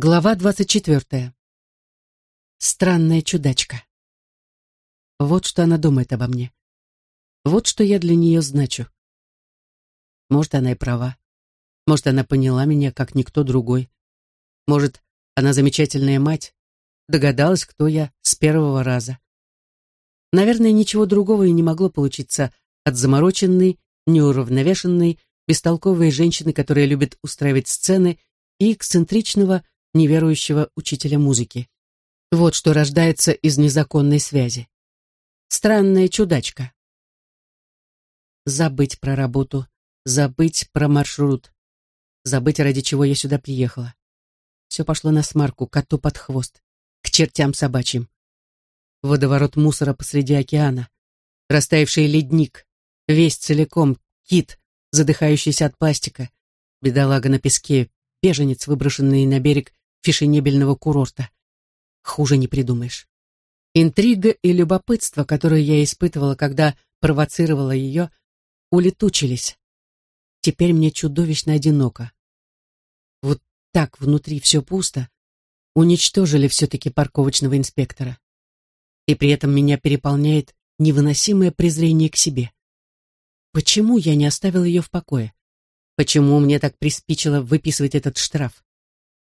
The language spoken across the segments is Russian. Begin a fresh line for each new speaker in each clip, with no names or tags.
Глава двадцать четвертая. Странная чудачка. Вот что она думает обо мне. Вот что я для нее значу. Может, она и права. Может, она поняла меня, как никто другой. Может, она замечательная мать, догадалась, кто я с первого раза. Наверное, ничего другого и не могло получиться от замороченной, неуравновешенной, бестолковой женщины, которая любит устраивать сцены, и эксцентричного, неверующего учителя музыки. Вот что рождается из незаконной связи. Странная чудачка. Забыть про работу, забыть про маршрут, забыть, ради чего я сюда приехала. Все пошло на смарку, коту под хвост, к чертям собачьим. Водоворот мусора посреди океана, растаявший ледник, весь целиком, кит, задыхающийся от пластика, бедолага на песке, беженец, выброшенный на берег фешенебельного курорта. Хуже не придумаешь. Интрига и любопытство, которые я испытывала, когда провоцировала ее, улетучились. Теперь мне чудовищно одиноко. Вот так внутри все пусто. Уничтожили все-таки парковочного инспектора. И при этом меня переполняет невыносимое презрение к себе. Почему я не оставил ее в покое? Почему мне так приспичило выписывать этот штраф?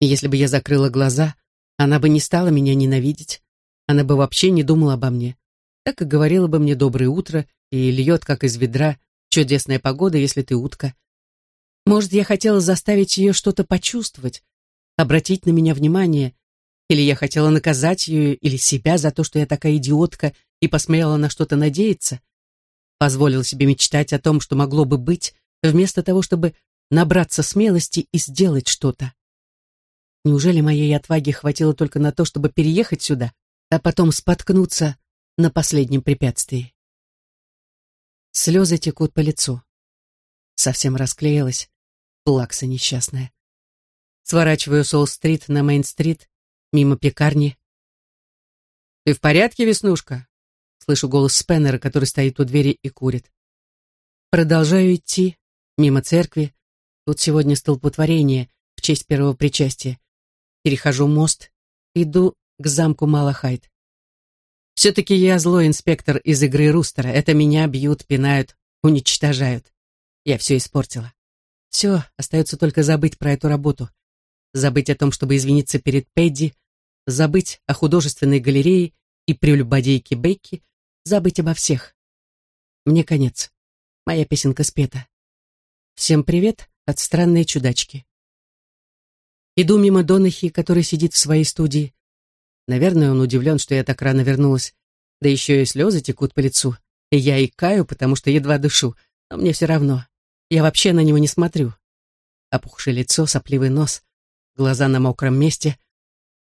Если бы я закрыла глаза, она бы не стала меня ненавидеть, она бы вообще не думала обо мне. Так и говорила бы мне «доброе утро» и льет, как из ведра, чудесная погода, если ты утка. Может, я хотела заставить ее что-то почувствовать, обратить на меня внимание, или я хотела наказать ее или себя за то, что я такая идиотка и посмела на что-то надеяться. Позволила себе мечтать о том, что могло бы быть, вместо того, чтобы набраться смелости и сделать что-то. Неужели моей отваги хватило только на то, чтобы переехать сюда, а потом споткнуться на последнем препятствии? Слезы текут по лицу. Совсем расклеилась, плакса несчастная. Сворачиваю Сол-стрит на Мейн-стрит, мимо пекарни. «Ты в порядке, Веснушка?» Слышу голос Спеннера, который стоит у двери и курит. Продолжаю идти, мимо церкви. Тут сегодня столпотворение в честь первого причастия перехожу мост, иду к замку Малахайт. Все-таки я злой инспектор из игры Рустера. Это меня бьют, пинают, уничтожают. Я все испортила. Все, остается только забыть про эту работу. Забыть о том, чтобы извиниться перед Пэдди, забыть о художественной галерее и прелюбодейке Бекки, забыть обо всех. Мне конец. Моя песенка спета. Всем привет от странной чудачки. Иду мимо Донахи, который сидит в своей студии. Наверное, он удивлен, что я так рано вернулась. Да еще и слезы текут по лицу. И я икаю, потому что едва дышу. Но мне все равно. Я вообще на него не смотрю. Опухшее лицо, сопливый нос, глаза на мокром месте.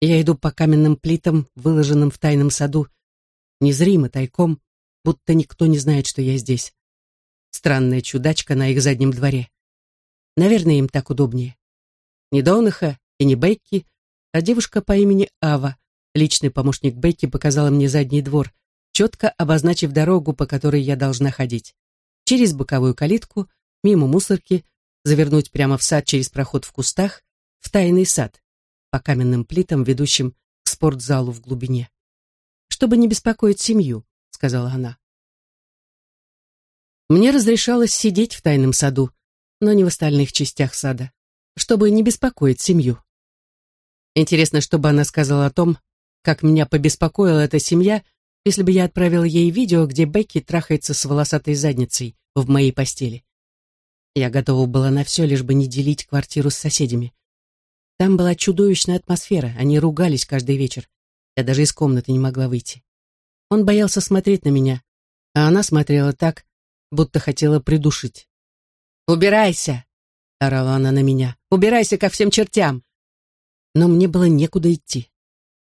Я иду по каменным плитам, выложенным в тайном саду. Незримо, тайком, будто никто не знает, что я здесь. Странная чудачка на их заднем дворе. Наверное, им так удобнее. Не Доунаха и не Бекки, а девушка по имени Ава, личный помощник Бекки, показала мне задний двор, четко обозначив дорогу, по которой я должна ходить. Через боковую калитку, мимо мусорки, завернуть прямо в сад через проход в кустах, в тайный сад, по каменным плитам, ведущим к спортзалу в глубине. «Чтобы не беспокоить семью», — сказала она. Мне разрешалось сидеть в тайном саду, но не в остальных частях сада чтобы не беспокоить семью. Интересно, что бы она сказала о том, как меня побеспокоила эта семья, если бы я отправила ей видео, где Бекки трахается с волосатой задницей в моей постели. Я готова была на все, лишь бы не делить квартиру с соседями. Там была чудовищная атмосфера, они ругались каждый вечер. Я даже из комнаты не могла выйти. Он боялся смотреть на меня, а она смотрела так, будто хотела придушить. «Убирайся!» — орала она на меня. «Убирайся ко всем чертям!» Но мне было некуда идти.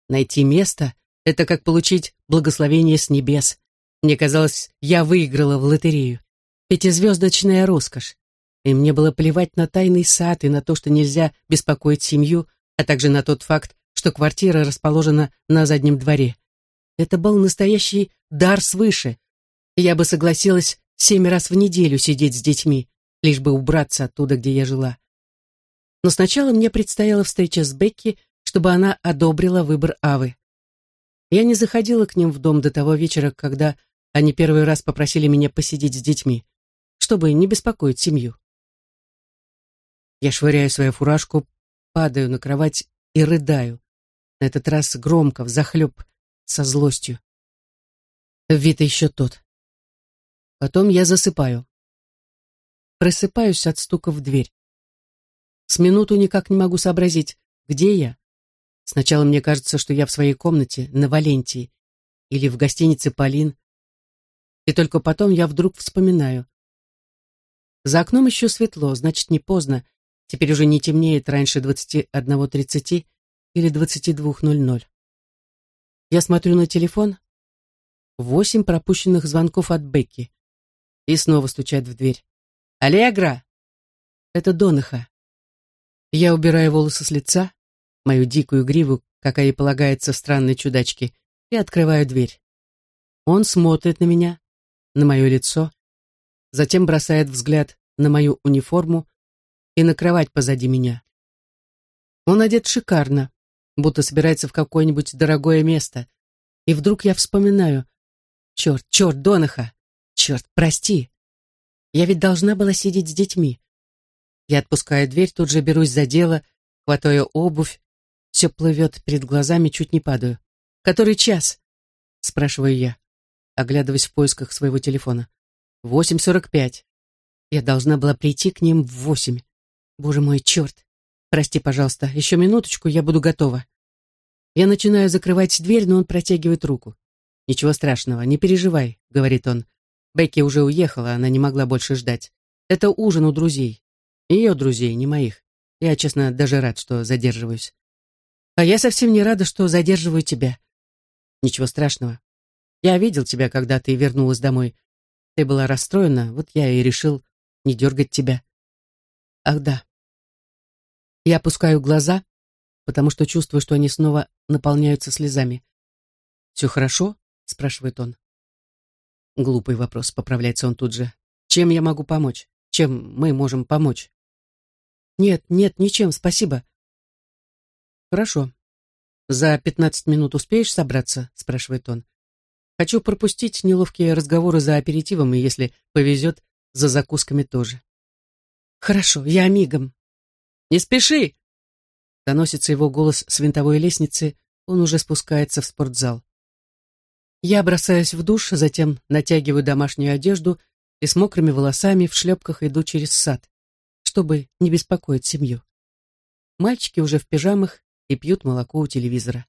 Найти место — это как получить благословение с небес. Мне казалось, я выиграла в лотерею. Пятизвездочная роскошь. И мне было плевать на тайный сад и на то, что нельзя беспокоить семью, а также на тот факт, что квартира расположена на заднем дворе. Это был настоящий дар свыше. Я бы согласилась семь раз в неделю сидеть с детьми, лишь бы убраться оттуда, где я жила. Но сначала мне предстояла встреча с Бекки, чтобы она одобрила выбор Авы. Я не заходила к ним в дом до того вечера, когда они первый раз попросили меня посидеть с детьми, чтобы не беспокоить семью. Я швыряю свою фуражку, падаю на кровать и рыдаю. На этот раз громко, взахлеб, со злостью. Вид еще тот. Потом я засыпаю. Просыпаюсь от стука в дверь. С минуту никак не могу сообразить, где я. Сначала мне кажется, что я в своей комнате на Валентии или в гостинице «Полин». И только потом я вдруг вспоминаю. За окном еще светло, значит, не поздно. Теперь уже не темнеет раньше 21.30 или 22.00. Я смотрю на телефон. Восемь пропущенных звонков от Бекки. И снова стучат в дверь. «Аллегра!» Это Донаха. Я убираю волосы с лица, мою дикую гриву, какая и полагается странной чудачке, и открываю дверь. Он смотрит на меня, на мое лицо, затем бросает взгляд на мою униформу и на кровать позади меня. Он одет шикарно, будто собирается в какое-нибудь дорогое место. И вдруг я вспоминаю. Черт, черт, Донаха! Черт, прости! Я ведь должна была сидеть с детьми. Я отпускаю дверь, тут же берусь за дело, хватаю обувь. Все плывет перед глазами, чуть не падаю. «Который час?» — спрашиваю я, оглядываясь в поисках своего телефона. «Восемь сорок пять. Я должна была прийти к ним в восемь. Боже мой, черт! Прости, пожалуйста, еще минуточку, я буду готова». Я начинаю закрывать дверь, но он протягивает руку. «Ничего страшного, не переживай», — говорит он. Бекки уже уехала, она не могла больше ждать. Это ужин у друзей. Ее друзей, не моих. Я, честно, даже рад, что задерживаюсь. А я совсем не рада, что задерживаю тебя. Ничего страшного. Я видел тебя, когда ты вернулась домой. Ты была расстроена, вот я и решил не дергать тебя. Ах да. Я опускаю глаза, потому что чувствую, что они снова наполняются слезами. «Все хорошо?» — спрашивает он. Глупый вопрос, поправляется он тут же. «Чем я могу помочь? Чем мы можем помочь?» «Нет, нет, ничем, спасибо». «Хорошо. За пятнадцать минут успеешь собраться?» — спрашивает он. «Хочу пропустить неловкие разговоры за аперитивом, и, если повезет, за закусками тоже». «Хорошо, я мигом». «Не спеши!» Доносится его голос с винтовой лестницы, он уже спускается в спортзал. Я бросаюсь в душ, затем натягиваю домашнюю одежду и с мокрыми волосами в шлепках иду через сад чтобы не беспокоить семью. Мальчики уже в пижамах и пьют молоко у телевизора.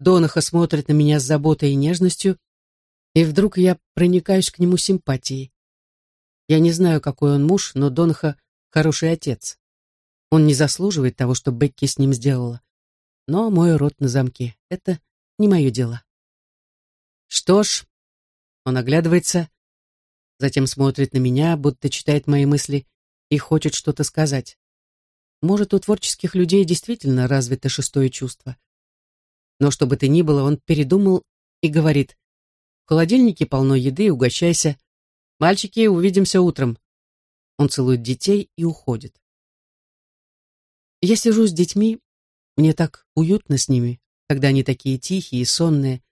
Донаха смотрит на меня с заботой и нежностью, и вдруг я проникаюсь к нему симпатией. Я не знаю, какой он муж, но Донаха хороший отец. Он не заслуживает того, что Бекки с ним сделала. Но мой рот на замке — это не мое дело. Что ж, он оглядывается, затем смотрит на меня, будто читает мои мысли, и хочет что-то сказать. Может, у творческих людей действительно развито шестое чувство. Но что бы то ни было, он передумал и говорит, «В холодильнике полно еды, угощайся. Мальчики, увидимся утром». Он целует детей и уходит. Я сижу с детьми, мне так уютно с ними, когда они такие тихие и сонные.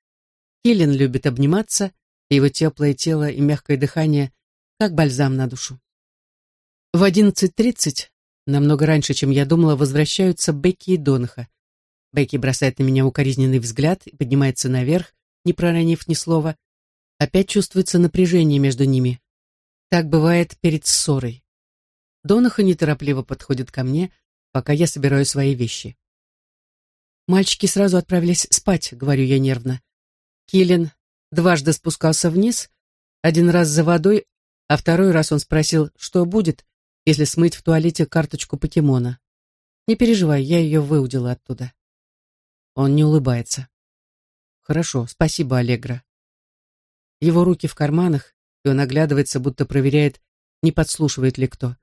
Хелен любит обниматься, его теплое тело и мягкое дыхание, как бальзам на душу. В 11.30, намного раньше, чем я думала, возвращаются Бекки и Донаха. Бекки бросает на меня укоризненный взгляд и поднимается наверх, не проронив ни слова. Опять чувствуется напряжение между ними. Так бывает перед ссорой. Донаха неторопливо подходит ко мне, пока я собираю свои вещи. Мальчики сразу отправились спать, говорю я нервно. Киллен дважды спускался вниз, один раз за водой, а второй раз он спросил, что будет, если смыть в туалете карточку покемона. Не переживай, я ее выудила оттуда. Он не улыбается. Хорошо, спасибо, Аллегра. Его руки в карманах, и он оглядывается, будто проверяет, не подслушивает ли кто.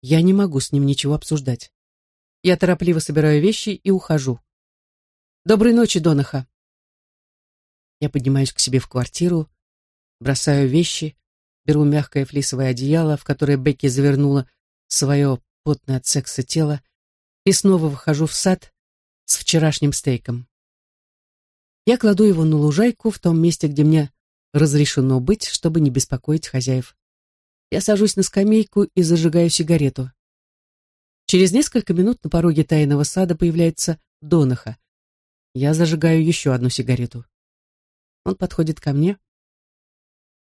Я не могу с ним ничего обсуждать. Я торопливо собираю вещи и ухожу. Доброй ночи, Донаха. Я поднимаюсь к себе в квартиру, бросаю вещи, беру мягкое флисовое одеяло, в которое Бекки завернула свое потное от секса тело и снова выхожу в сад с вчерашним стейком. Я кладу его на лужайку в том месте, где мне разрешено быть, чтобы не беспокоить хозяев. Я сажусь на скамейку и зажигаю сигарету. Через несколько минут на пороге тайного сада появляется Донаха. Я зажигаю еще одну сигарету. Он подходит ко мне.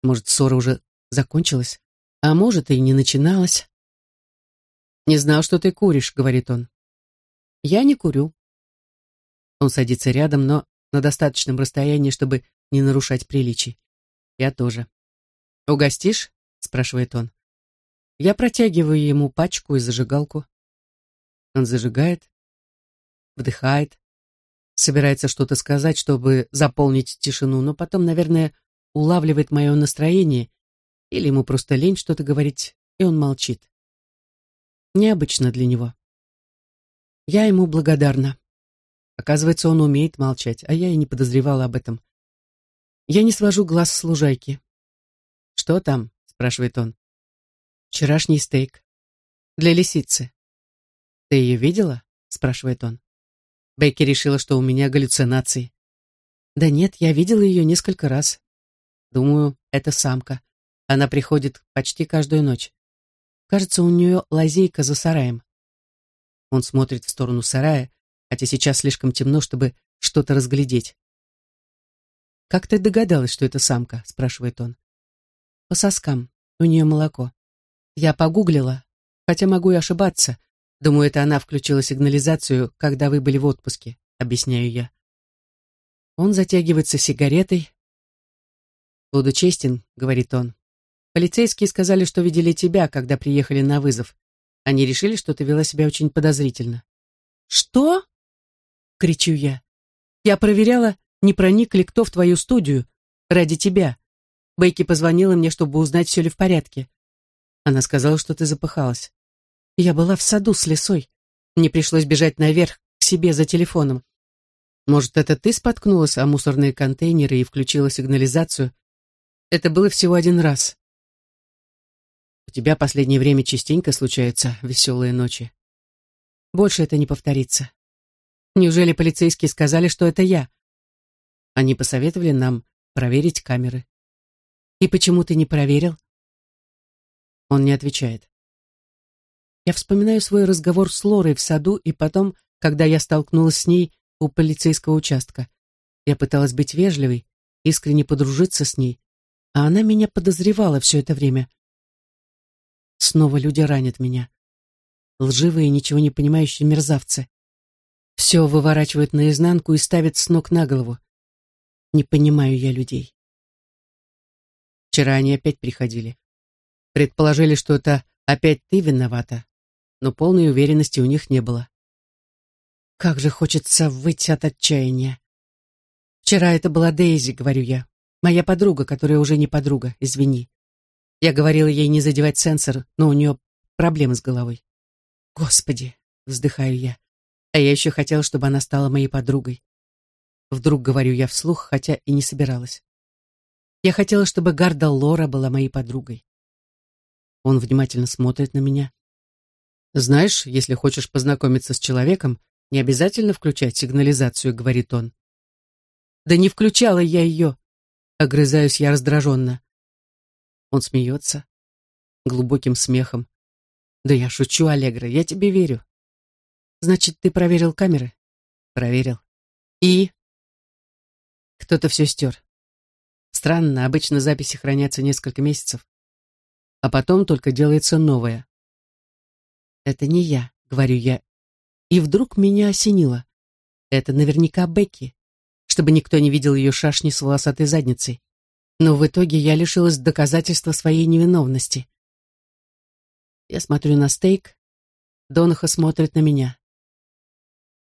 Может, ссора уже закончилась, а может, и не начиналась. «Не знал, что ты куришь», — говорит он. «Я не курю». Он садится рядом, но на достаточном расстоянии, чтобы не нарушать приличий. Я тоже. «Угостишь?» — спрашивает он. Я протягиваю ему пачку и зажигалку. Он зажигает, вдыхает, собирается что-то сказать, чтобы заполнить тишину, но потом, наверное, улавливает мое настроение, или ему просто лень что-то говорить, и он молчит. Необычно для него. Я ему благодарна. Оказывается, он умеет молчать, а я и не подозревала об этом. Я не свожу глаз с лужайки. «Что там?» — спрашивает он. «Вчерашний стейк. Для лисицы». «Ты ее видела?» — спрашивает он. Бейки решила, что у меня галлюцинации. «Да нет, я видела ее несколько раз. Думаю, это самка. Она приходит почти каждую ночь. Кажется, у нее лазейка за сараем». Он смотрит в сторону сарая, хотя сейчас слишком темно, чтобы что-то разглядеть. «Как ты догадалась, что это самка?» — спрашивает он. «По соскам. У нее молоко. Я погуглила, хотя могу и ошибаться. Думаю, это она включила сигнализацию, когда вы были в отпуске», — объясняю я. Он затягивается сигаретой. «Буду честен», — говорит он. «Полицейские сказали, что видели тебя, когда приехали на вызов. Они решили, что ты вела себя очень подозрительно». «Что?» — кричу я. «Я проверяла, не проник ли кто в твою студию. Ради тебя. Бейки позвонила мне, чтобы узнать, все ли в порядке. Она сказала, что ты запыхалась. Я была в саду с лесой. Мне пришлось бежать наверх к себе за телефоном. Может, это ты споткнулась о мусорные контейнеры и включила сигнализацию? Это было всего один раз. У тебя последнее время частенько случаются веселые ночи. Больше это не повторится. Неужели полицейские сказали, что это я? Они посоветовали нам проверить камеры. И почему ты не проверил? Он не отвечает. Я вспоминаю свой разговор с Лорой в саду и потом, когда я столкнулась с ней у полицейского участка. Я пыталась быть вежливой, искренне подружиться с ней, а она меня подозревала все это время. Снова люди ранят меня. Лживые, ничего не понимающие мерзавцы. Все выворачивают наизнанку и ставят с ног на голову. Не понимаю я людей. Вчера они опять приходили. Предположили, что это опять ты виновата, но полной уверенности у них не было. Как же хочется выйти от отчаяния. Вчера это была Дейзи, говорю я. Моя подруга, которая уже не подруга, извини. Я говорила ей не задевать сенсор, но у нее проблемы с головой. Господи, вздыхаю я. А я еще хотела, чтобы она стала моей подругой. Вдруг говорю я вслух, хотя и не собиралась. Я хотела, чтобы Гарда Лора была моей подругой. Он внимательно смотрит на меня. «Знаешь, если хочешь познакомиться с человеком, не обязательно включать сигнализацию», — говорит он. «Да не включала я ее», — огрызаюсь я раздраженно. Он смеется, глубоким смехом. «Да я шучу, Аллегра, я тебе верю. Значит, ты проверил камеры? Проверил. И? Кто-то все стер. Странно, обычно записи хранятся несколько месяцев, а потом только делается новое. Это не я, говорю я. И вдруг меня осенило. Это наверняка Бекки, чтобы никто не видел ее шашни с волосатой задницей. Но в итоге я лишилась доказательства своей невиновности. Я смотрю на стейк, Донаха смотрит на меня.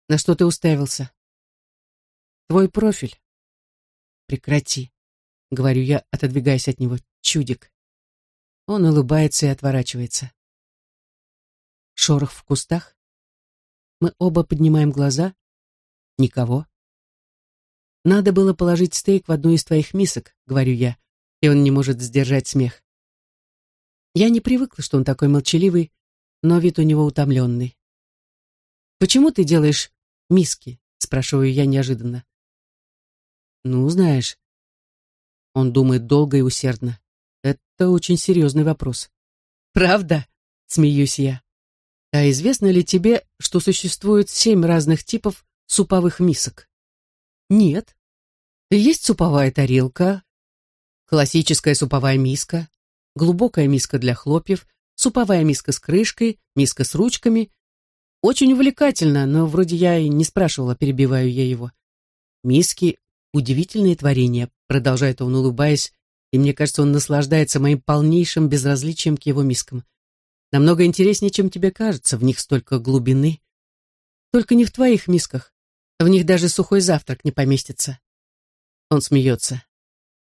На что ты уставился? Твой профиль. Прекрати, говорю я, отодвигаясь от него. Чудик. Он улыбается и отворачивается. Шорох в кустах. Мы оба поднимаем глаза. Никого. Надо было положить стейк в одну из твоих мисок, говорю я, и он не может сдержать смех. Я не привыкла, что он такой молчаливый, но вид у него утомленный. «Почему ты делаешь миски?» — спрашиваю я неожиданно. «Ну, знаешь...» Он думает долго и усердно. «Это очень серьезный вопрос». «Правда?» — смеюсь я. «А известно ли тебе, что существует семь разных типов суповых мисок?» «Нет. Есть суповая тарелка, классическая суповая миска, глубокая миска для хлопьев, суповая миска с крышкой, миска с ручками. Очень увлекательно, но вроде я и не спрашивала, перебиваю я его. Миски — удивительные творения, продолжает он, улыбаясь, и мне кажется, он наслаждается моим полнейшим безразличием к его мискам. Намного интереснее, чем тебе кажется, в них столько глубины. Только не в твоих мисках. В них даже сухой завтрак не поместится. Он смеется.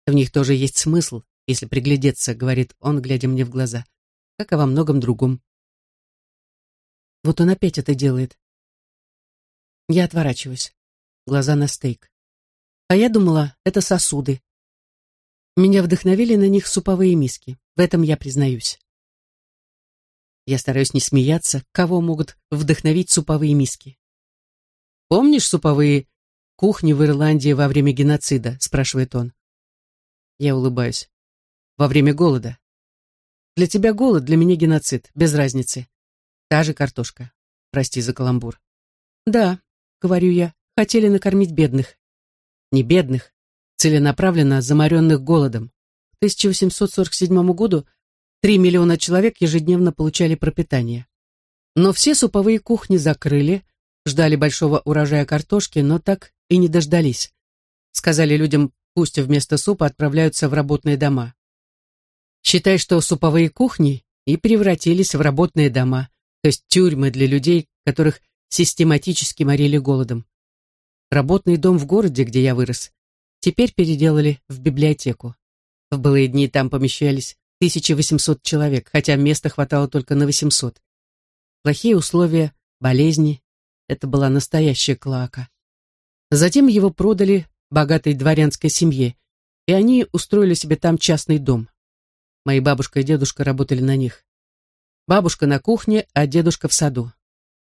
В них тоже есть смысл, если приглядеться, говорит он, глядя мне в глаза как и во многом другом. Вот он опять это делает. Я отворачиваюсь. Глаза на стейк. А я думала, это сосуды. Меня вдохновили на них суповые миски. В этом я признаюсь. Я стараюсь не смеяться, кого могут вдохновить суповые миски. «Помнишь суповые кухни в Ирландии во время геноцида?» спрашивает он. Я улыбаюсь. «Во время голода. Для тебя голод, для меня геноцид, без разницы. Та же картошка. Прости за каламбур. Да, говорю я, хотели накормить бедных. Не бедных, целенаправленно заморенных голодом. К 1847 году 3 миллиона человек ежедневно получали пропитание. Но все суповые кухни закрыли, ждали большого урожая картошки, но так и не дождались. Сказали людям, пусть вместо супа отправляются в работные дома. Считай, что суповые кухни и превратились в работные дома, то есть тюрьмы для людей, которых систематически морили голодом. Работный дом в городе, где я вырос, теперь переделали в библиотеку. В былые дни там помещались 1800 человек, хотя места хватало только на 800. Плохие условия, болезни — это была настоящая клака. Затем его продали богатой дворянской семье, и они устроили себе там частный дом. Мои бабушка и дедушка работали на них. Бабушка на кухне, а дедушка в саду.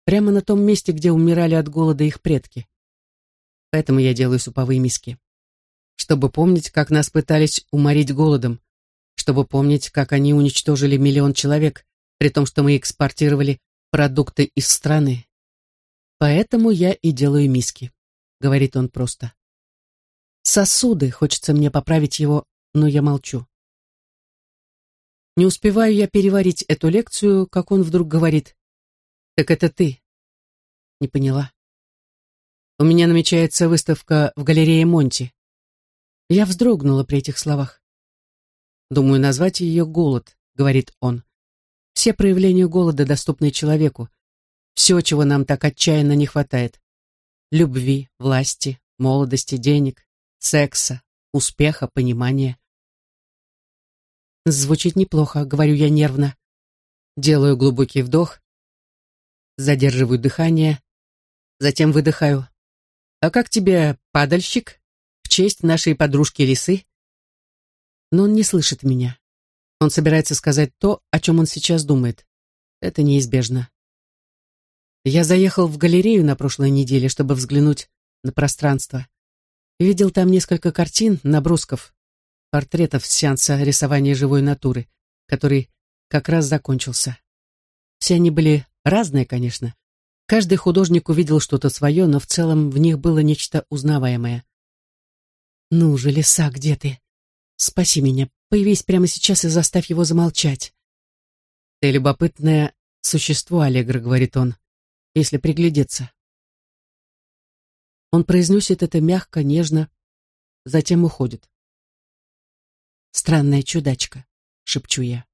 Прямо на том месте, где умирали от голода их предки. Поэтому я делаю суповые миски. Чтобы помнить, как нас пытались уморить голодом. Чтобы помнить, как они уничтожили миллион человек, при том, что мы экспортировали продукты из страны. Поэтому я и делаю миски, говорит он просто. Сосуды, хочется мне поправить его, но я молчу. Не успеваю я переварить эту лекцию, как он вдруг говорит. «Так это ты?» Не поняла. У меня намечается выставка в галерее Монти. Я вздрогнула при этих словах. Думаю, назвать ее «Голод», — говорит он. Все проявления голода доступны человеку. Все, чего нам так отчаянно не хватает. Любви, власти, молодости, денег, секса, успеха, понимания. Звучит неплохо, говорю я нервно. Делаю глубокий вдох, задерживаю дыхание, затем выдыхаю. «А как тебе, падальщик, в честь нашей подружки Лисы?» Но он не слышит меня. Он собирается сказать то, о чем он сейчас думает. Это неизбежно. Я заехал в галерею на прошлой неделе, чтобы взглянуть на пространство. Видел там несколько картин, набросков, портретов сеанса рисования живой натуры, который как раз закончился. Все они были разные, конечно. Каждый художник увидел что-то свое, но в целом в них было нечто узнаваемое. «Ну же, лиса, где ты? Спаси меня, появись прямо сейчас и заставь его замолчать». «Ты любопытное существо, Аллегра», — говорит он, — «если приглядеться». Он произносит это мягко, нежно, затем уходит. Странная чудачка, шепчу я.